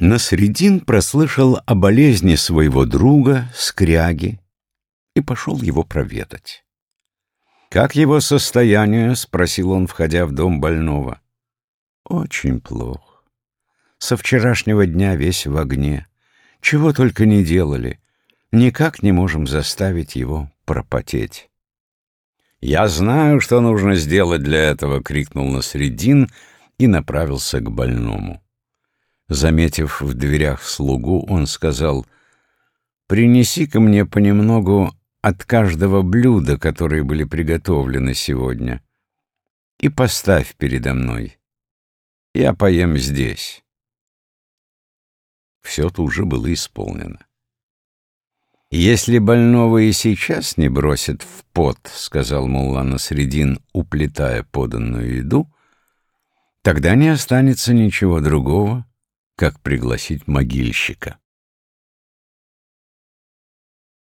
Насредин прослышал о болезни своего друга, скряги, и пошел его проведать. «Как его состояние?» — спросил он, входя в дом больного. «Очень плохо. Со вчерашнего дня весь в огне. Чего только не делали. Никак не можем заставить его пропотеть». «Я знаю, что нужно сделать для этого!» — крикнул Насредин и направился к больному. Заметив в дверях слугу, он сказал, «Принеси-ка мне понемногу от каждого блюда, которые были приготовлены сегодня, и поставь передо мной. Я поем здесь». Все тут же было исполнено. «Если больного и сейчас не бросит в пот, — сказал Мулла Насредин, уплетая поданную еду, — тогда не останется ничего другого, как пригласить могильщика.